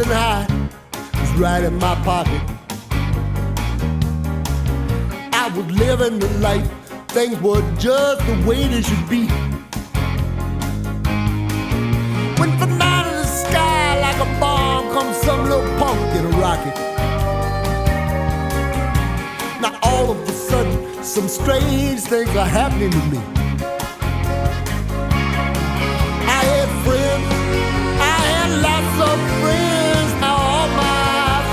something high was right in my pocket. I was living the life, things were just the way they should be. When from out of the sky, like a bomb, comes some little punk in a rocket. Now all of a sudden, some strange things are happening to me.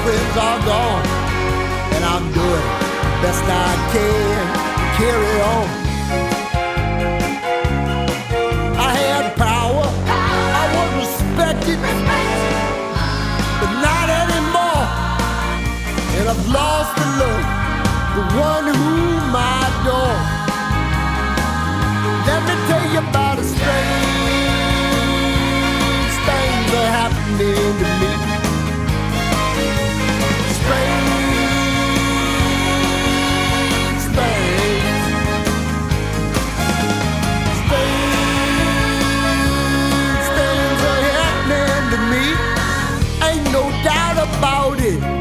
Friends are gone, and I'm doing the best I can carry on. I had power, I was respected, but not anymore. And I've lost the love, the one whom I adore. Let me tell you about a about it.